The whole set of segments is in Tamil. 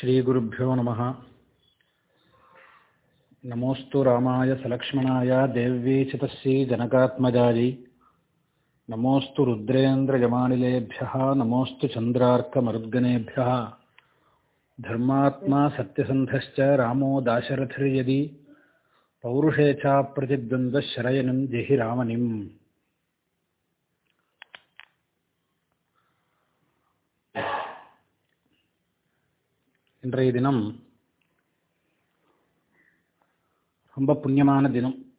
श्रीगुरुभ्यो नमः। नमोऽस्तु रामाय सलक्ष्मणाय देव्यै च तस्यै जनकात्मजायै। नमोऽस्तु रुद्रेन्द्रजमानिलेभ्यः नमोऽस्तु चन्द्रार्कमरुद्गणेभ्यः धर्मात्मा सत्यसन्धश्च रामो दाशरथिर्यदि। पौरुषे चाप्रतिद्वन्द्वः शरयनं जहि இன்றைய தினம் ரொம்ப புண்ணியமான தினம்.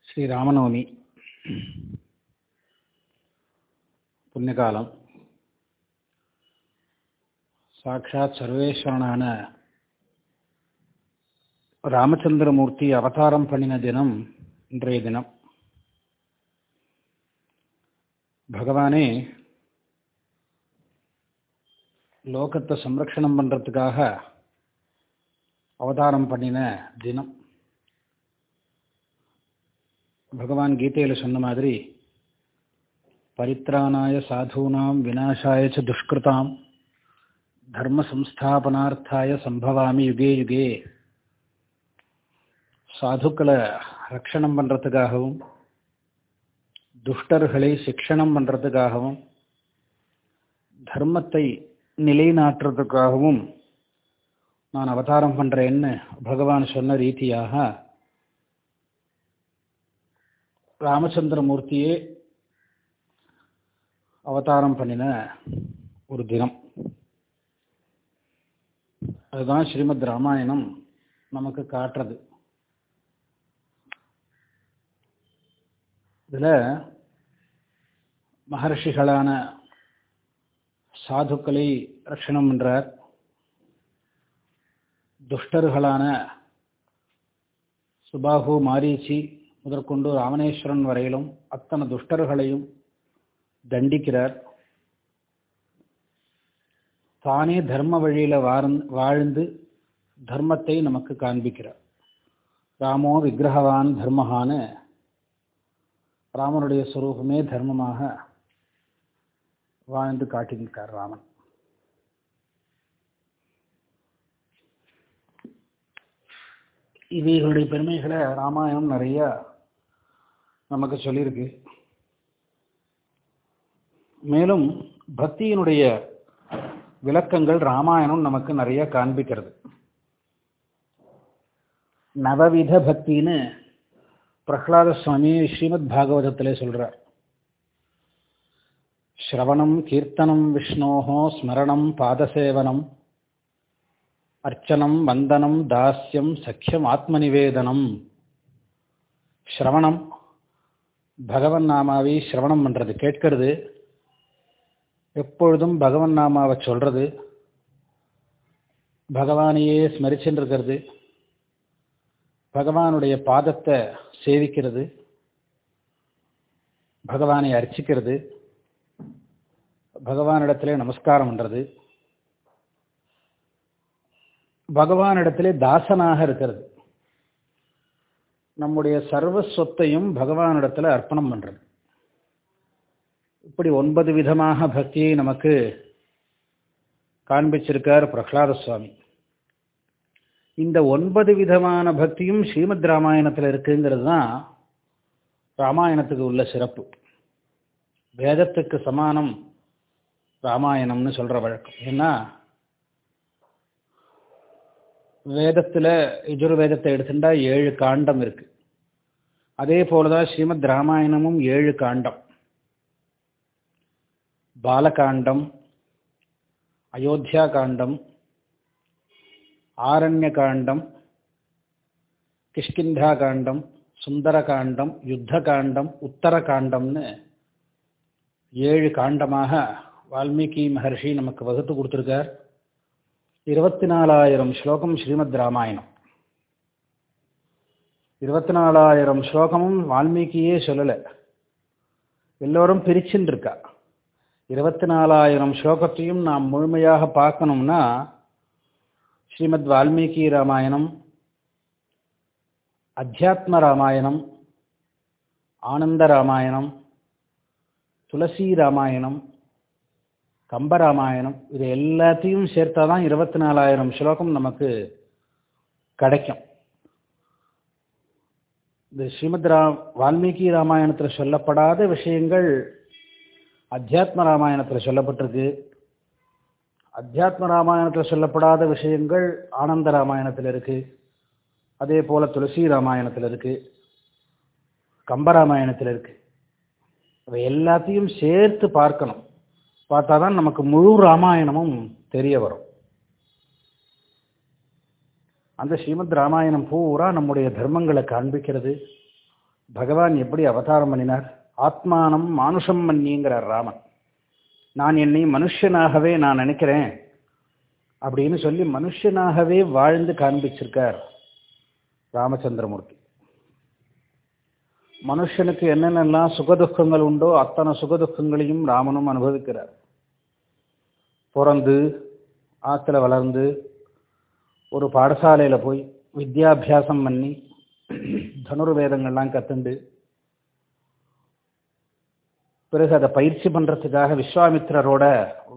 ஸ்ரீ ராமநவமி. புண்ணியகாலம். சாட்சாத் சர்வேஸ்வரனான ராமச்சந்திரமூர்த்தி அவதாரம் பண்ணின தினம் இன்றைய தினம். பகவானே லோகத்தை சம்ரக்ஷணம் பண்ணுறதுக்காக அவதாரம் பண்ணின தினம். பகவான் கீதையில் சொன்ன மாதிரி பரித்ராணாய சாதூனாம் விநாசாய ச துஷ்கிருதாம் தர்ம சம்ஸ்தாபனார்த்தாய சம்பவாமி யுகே யுகே. சாதுக்களை ரக்ஷணம் பண்ணுறதுக்காகவும் துஷ்டர்களை சிக்ஷணம் பண்ணுறதுக்காகவும் தர்மத்தை நிலைநாட்டுறதுக்காகவும் நான் அவதாரம் பண்ணுறேன்னு பகவான் சொன்ன ரீதியாக ராமச்சந்திரமூர்த்தியே அவதாரம் பண்ணின ஒரு தினம். அதுதான் ஸ்ரீமத் ராமாயணம் நமக்கு காட்டுறது. இதில் மகர்ஷிகளான சாதுக்களை ரட்சணம் என்றார். துஷ்டர்களான சுபாகு மாரீச்சி முதற்கொண்டு ராமனேஸ்வரன் வரையிலும் அத்தனை துஷ்டர்களையும் தண்டிக்கிறார். தானே தர்ம வழியில் வாழ்ந்து தர்மத்தை நமக்கு காண்பிக்கிறார். ராமோ விக்கிரகவான் தர்மஹான ராமனுடைய சுரூபமே தர்மமாக வாழ்ந்து காட்டியிருக்கார் ராமன். இவைகளுடைய பெருமைகளை ராமாயணம் நிறைய நமக்கு சொல்லியிருக்கு. மேலும் பக்தியினுடைய விளக்கங்கள் ராமாயணம் நமக்கு நிறைய காண்பிக்கிறது. நவவித பக்தின்னு பிரகலாத சுவாமி ஸ்ரீமத் பாகவதத்திலே சொல்றார். ஸ்ரவணம் கீர்த்தனம் விஷ்ணோஹோ ஸ்மரணம் பாதசேவனம் அர்ச்சனம் வந்தனம் தாஸ்யம் சக்கியம் ஆத்மநிவேதனம். ஸ்ரவணம். பகவன் நாமாவை ஸ்ரவணம் பண்ணுறது கேட்கறது. எப்பொழுதும் பகவன் நாமாவை சொல்கிறது பகவானையே ஸ்மரிச்சுட்டு இருக்கிறது பகவானுடைய பாதத்தை சேவிக்கிறது. பகவானை அர்ச்சிக்கிறது. பகவானிடத்திலே நமஸ்காரம் பண்ணுறது பகவானிடத்திலே தாசனாக இருக்கிறது. நம்முடைய சர்வ சொத்தையும் பகவானிடத்தில் அர்ப்பணம் பண்ணுறது இப்படி ஒன்பது விதமாக பக்தியை நமக்கு காண்பிச்சிருக்கார் பிரகலாத சுவாமி. இந்த ஒன்பது விதமான பக்தியும் ஸ்ரீமத் ராமாயணத்தில் இருக்குங்கிறது தான் ராமாயணத்துக்கு உள்ள சிறப்பு. வேதத்துக்கு சமானம் ராமாயணம்னு சொல்கிற வழக்கம். ஏன்னா வேதத்தில் யஜுர்வேதத்தை எடுத்துட்டா ஏழு காண்டம் இருக்கு. அதே போலதான் ஸ்ரீமத் ராமாயணமும் ஏழு காண்டம். பாலகாண்டம் அயோத்தியா காண்டம் ஆரண்ய காண்டம் கிஷ்கிந்தா காண்டம் சுந்தர காண்டம் யுத்த காண்டம் உத்தர காண்டம்னு ஏழு காண்டமாக வால்மீகி மகர்ஷி நமக்கு வகுத்து கொடுத்துருக்கார். இருபத்தி நாலாயிரம் ஸ்லோகம் ஸ்ரீமத் ராமாயணம். இருபத்தி நாலாயிரம் ஸ்லோகமும் வால்மீகியே சொல்லலை. எல்லோரும் பிரிச்சுன்னு இருக்கா இருபத்தி நாலாயிரம் ஸ்லோகத்தையும் நாம் முழுமையாக பார்க்கணும்னா ஸ்ரீமத் வால்மீகி ராமாயணம் அத்தியாத்ம ராமாயணம் ஆனந்த ராமாயணம் துளசி ராமாயணம் கம்பராமாயணம் இது எல்லாத்தையும் சேர்த்தா தான் இருபத்தி நாலாயிரம் ஸ்லோகம் நமக்கு கிடைக்கும். இந்த ஸ்ரீமத் ரா வால்மீகி ராமாயணத்தில் சொல்லப்படாத விஷயங்கள் அத்தியாத்ம ராமாயணத்தில் சொல்லப்பட்டிருக்கு. அத்தியாத்ம ராமாயணத்தில் சொல்லப்படாத விஷயங்கள் ஆனந்த ராமாயணத்தில் இருக்குது அதே போல் துளசி ராமாயணத்தில் இருக்குது கம்பராமாயணத்தில் இருக்குது இவை எல்லாத்தையும் சேர்த்து பார்க்கணும். பார்த்தா தான் நமக்கு முழு ராமாயணமும் தெரிய வரும். அந்த ஸ்ரீமத் ராமாயணம் பூரா நம்முடைய தர்மங்களை காண்பிக்கிறது. பகவான் எப்படி அவதாரம் பண்ணினார்? ஆத்மானம் மானுஷம் மன்னிங்கிறார் ராமன். நான் என்னை மனுஷனாகவே நான் நினைக்கிறேன் அப்படின்னு சொல்லி மனுஷனாகவே வாழ்ந்து காண்பிச்சிருக்கார் ராமச்சந்திரமூர்த்தி. மனுஷனுக்கு என்னென்னலாம் சுகதுக்கங்கள் உண்டோ அத்தனை சுகதுக்கங்களையும் ராமனும் அனுபவிக்கிறார். பிறந்து ஆற்றுல வளர்ந்து ஒரு பாடசாலையில் போய் வித்யாபியாசம் பண்ணி தனுர்வேதங்கள்லாம் கற்றுண்டு பிறகு அதை பயிற்சி பண்ணுறதுக்காக விஸ்வாமித்ரோட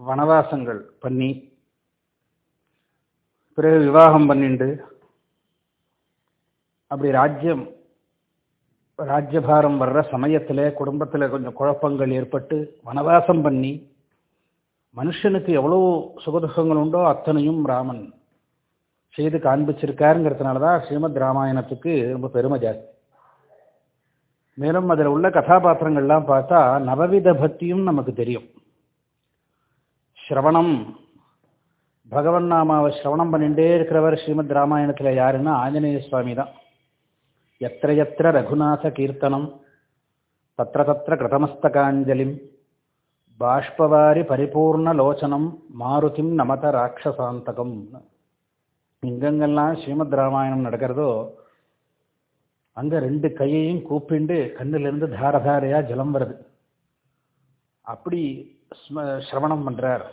வனவாசங்கள் பண்ணி பிறகு விவாகம் பண்ணிண்டு அப்படி ராஜ்யம் ராஜ்யபாரம் வர்ற சமயத்தில் குடும்பத்தில் கொஞ்சம் குழப்பங்கள் ஏற்பட்டு வனவாசம் பண்ணி மனுஷனுக்கு எவ்வளோ சுகதுகங்கள் உண்டோ அத்தனையும் ராமன் செய்து காண்பிச்சிருக்காருங்கிறதுனால தான் ஸ்ரீமத் ராமாயணத்துக்கு ரொம்ப பெருமை ஜாஸ்தி. மேலும் அதில் உள்ள கதாபாத்திரங்கள்லாம் பார்த்தா நவவித பக்தியும் நமக்கு தெரியும். ஸ்ரவணம் பகவன் நாமாவை ஸ்ரவணம் பண்ணிகிட்டே இருக்கிறவர் ஸ்ரீமத் ராமாயணத்தில் யாருன்னா ஆஞ்சநேய சுவாமி தான். எத்திர எத்திர ரகுநாத கீர்த்தனம் தத்திர தத்திர கிருதமஸ்தகாஞ்சலிம் பாஷ்பவாரி பரிபூர்ண லோச்சனம் மாருதிம் நமத ராட்சசாந்தகம். எங்கெங்கெல்லாம் ஸ்ரீமத் ராமாயணம் நடக்கிறதோ அங்கே ரெண்டு கையையும் கூப்பிண்டு கண்ணிலிருந்து தாரதாரையாக ஜலம் வருது. அப்படி ஸ்ம சிரவணம் பண்ணுறார்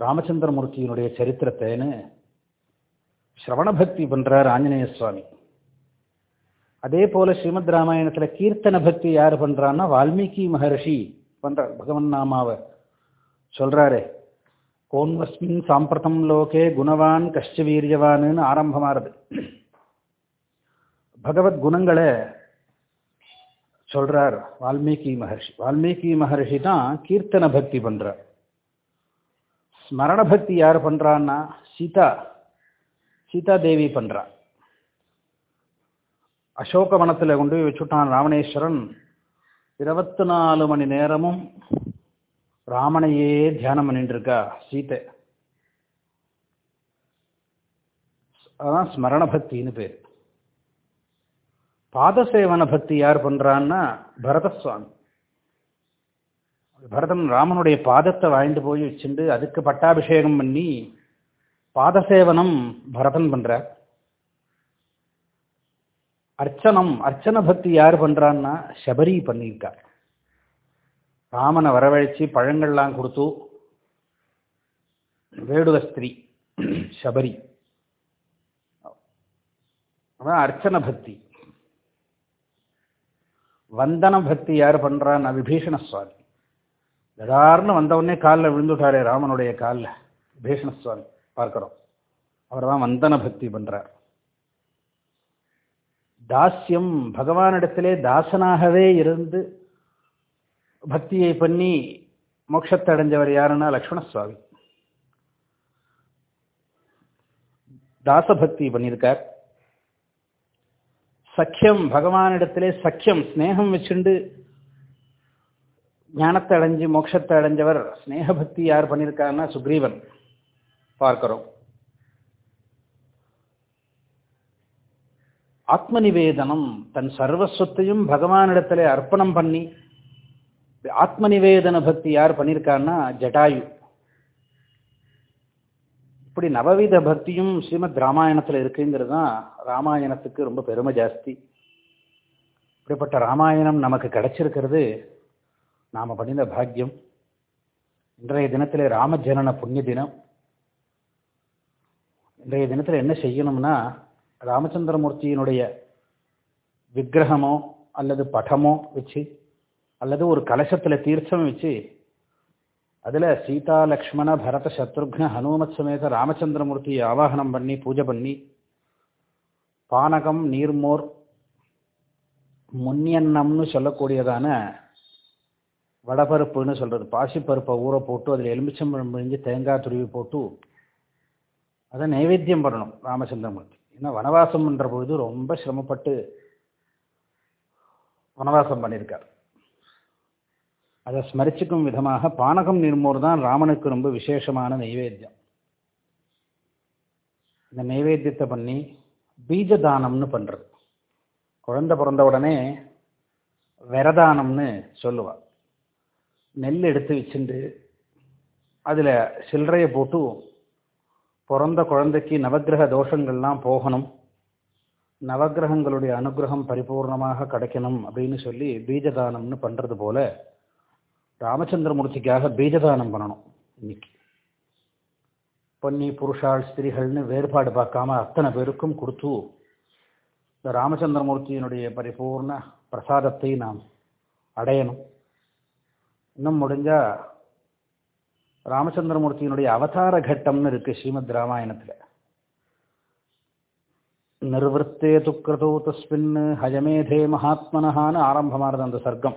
ராமச்சந்திரமூர்த்தியினுடைய சரித்திரத்தைன்னு ஸ்ரவணபக்தி பண்ணுறார் ஆஞ்சநேய சுவாமி. அதே போல ஸ்ரீமத் ராமாயணத்தில் கீர்த்தன பக்தி யார் பண்ணுறான்னா வால்மீகி மகர்ஷி. பண்ணுறார் பகவன் நாமாவை சொல்றாரு கோன்வஸ்மின் சாம்பிரதம் லோகே குணவான் கஷ்ட வீரியவான்னு ஆரம்பமாறுது பகவத் குணங்களை சொல்றார் வால்மீகி மகர்ஷி. வால்மீகி மகர்ஷி தான் கீர்த்தன பக்தி பண்ணுறார் ஸ்மரண பக்தி யார் பண்றான்னா சீதா. சீதா தேவி பண்றா. அசோகவனத்தில் கொண்டு போய் வச்சுட்டான் ராவணேஸ்வரன். இருபத்தி நாலு மணி நேரமும் ராமனையே தியானம் பண்ணிட்டு இருக்கா சீதை அதான் ஸ்மரண பக்தின்னு பேர். பாதசேவன பக்தி யார் பண்றான்னா பரதசுவாமி. பரதன் ராமனுடைய பாதத்தை வாங்கிட்டு போய் வச்சுட்டு அதுக்கு பட்டாபிஷேகம் பண்ணி பாதசேவனம் பரதன் பண்ணுறார் அர்ச்சனம் அர்ச்சன பக்தி யார் பண்றான்னா சபரி பண்ணியிருக்கார் ராமனை வரவழைச்சி பழங்கள்லாம் கொடுத்து வேடுவஸ்திரி சபரி. அதான் அர்ச்சன பக்தி. வந்தன பக்தி யார் பண்றான்னா விபீஷண சுவாமி திடார்னு வந்தவுடனே காலில் விழுந்துட்டாரே ராமனுடைய காலில். விபீஷண சுவாமி பார்க்குறோம். அவர் தான் வந்தன பக்தி பண்ணுறார் தாஸ்யம் பகவானிடத்திலே தாசனாகவே இருந்து பக்தியை பண்ணி மோட்சத்தை அடைஞ்சவர் யாருன்னா லக்ஷ்மண சுவாமி தாசபக்தி பண்ணியிருக்கார். சக்கியம் பகவானிடத்திலே சக்கியம் ஸ்னேகம் வச்சுண்டு ஞானத்தை அடைஞ்சு மோட்சத்தை அடைஞ்சவர் ஸ்னேகபக்தி யார் பண்ணியிருக்காருன்னா சுக்ரீவன். பார்க்கிறோம். ஆத்ம நிவேதனம் தன் சர்வஸ்வத்தையும் பகவானிடத்துல அர்ப்பணம் பண்ணி ஆத்ம நிவேதன பக்தி யார் பண்ணியிருக்காருன்னா ஜட்டாயு இப்படி நவவித பக்தியும் ஸ்ரீமத் ராமாயணத்தில் இருக்குங்கிறது தான் ராமாயணத்துக்கு ரொம்ப பெருமை ஜாஸ்தி. இப்படிப்பட்ட ராமாயணம் நமக்கு கிடைச்சிருக்கிறது நாம் பண்ணின பாக்கியம். இன்றைய தினத்தில் ராமஜனன புண்ணிய தினம். இன்றைய தினத்தில் என்ன செய்யணும்னா ராமச்சந்திரமூர்த்தியினுடைய விக்கிரகமோ அல்லது படமோ வச்சு அல்லது ஒரு கலசத்தில் தீர்த்தம் வச்சு அதில் சீதா லக்ஷ்மண பரத சத்ருக்ன ஹனுமத் சமேத ராமச்சந்திரமூர்த்தியை ஆவாகனம் பண்ணி பூஜை பண்ணி பானகம் நீர்மோர் முன்னியன்னம்னு சொல்லக்கூடியதான வடபருப்புன்னு சொல்கிறது பாசிப்பருப்பை ஊற போட்டு அதில் எலுமிச்சம்பழம் பிழிஞ்சு தேங்காய் துருவி போட்டு அதை நைவேத்தியம் பண்ணணும் ராமச்சந்திரமூர்த்தி. ஏன்னா வனவாசம் பண்ணுற பொழுது ரொம்ப சிரமப்பட்டு வனவாசம் பண்ணியிருக்கார். அதை ஸ்மரிச்சுக்கும் விதமாக பானகம் நிர்மோர் தான் ராமனுக்கு ரொம்ப விசேஷமான நைவேத்தியம். இந்த நைவேத்தியத்தை பண்ணி பீஜதானம்னு பண்ணுறது குழந்தை பிறந்த உடனே விரதானம்னு சொல்லுவாள் நெல் எடுத்து வச்சுட்டு அதில் சில்லறையை போட்டு பிறந்த குழந்தைக்கு நவக்கிரக தோஷங்கள்லாம் போகணும். நவக்கிரகங்களுடைய அனுகிரகம் பரிபூர்ணமாக கிடைக்கணும் அப்படின்னு சொல்லி பீஜதானம்னு பண்ணுறது போல ராமச்சந்திரமூர்த்திக்காக பீஜதானம் பண்ணணும் இன்னைக்கு. பொன்னி புருஷாள் ஸ்திரீகள்னு வேறுபாடு பார்க்காம அத்தனை பேருக்கும் கொடுத்து இந்த ராமச்சந்திரமூர்த்தியினுடைய பரிபூர்ண பிரசாதத்தை நாம் அடையணும். இன்னும் முடிஞ்சால் ராமச்சந்திரமூர்த்தியினுடைய அவதார கட்டம்னு இருக்கு ஸ்ரீமத் ராமாயணத்தில். நிர்வத்தே துக்கிரதோ தஸ்மின் ஹயமேதே மகாத்மனஹான்னு ஆரம்பமானது அந்த சர்க்கம்.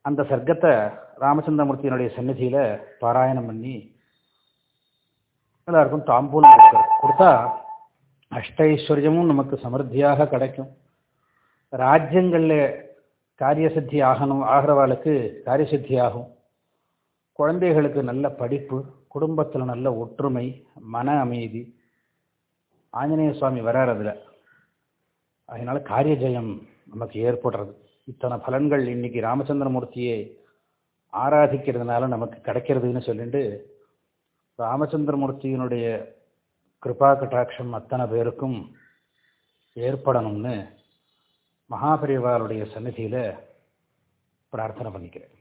அந்த சர்க்கத்தை ராமச்சந்திரமூர்த்தியினுடைய சந்நிதியில் பாராயணம் பண்ணி எல்லாருக்கும் தாம்பூலம் கொடுக்குறது. கொடுத்தா அஷ்டைஸ்வர்யமும் நமக்கு சமர்த்தியாக கிடைக்கும். ராஜ்யங்களில் காரியசித்தி ஆகணும் ஆகிறவாளுக்கு காரியசித்தி ஆகும். குழந்தைகளுக்கு நல்ல படிப்பு குடும்பத்தில் நல்ல ஒற்றுமை மன அமைதி. ஆஞ்சநேய சுவாமி வரார் அதில். அதனால காரிய ஜெயம் நமக்கு ஏற்படுறது. இத்தனை பலன்கள் இன்னைக்கு ராமச்சந்திரமூர்த்தியை ஆராதிக்கிறதுனால நமக்கு கிடைக்கிறதுன்னு சொல்லிட்டு ராமச்சந்திரமூர்த்தியினுடைய கிருபா கட்டாட்சம் அத்தனை பேருக்கும் ஏற்படணும்னு மகாபரிவாருடைய சன்னதியில் பிரார்த்தனை பண்ணிக்கிறேன்.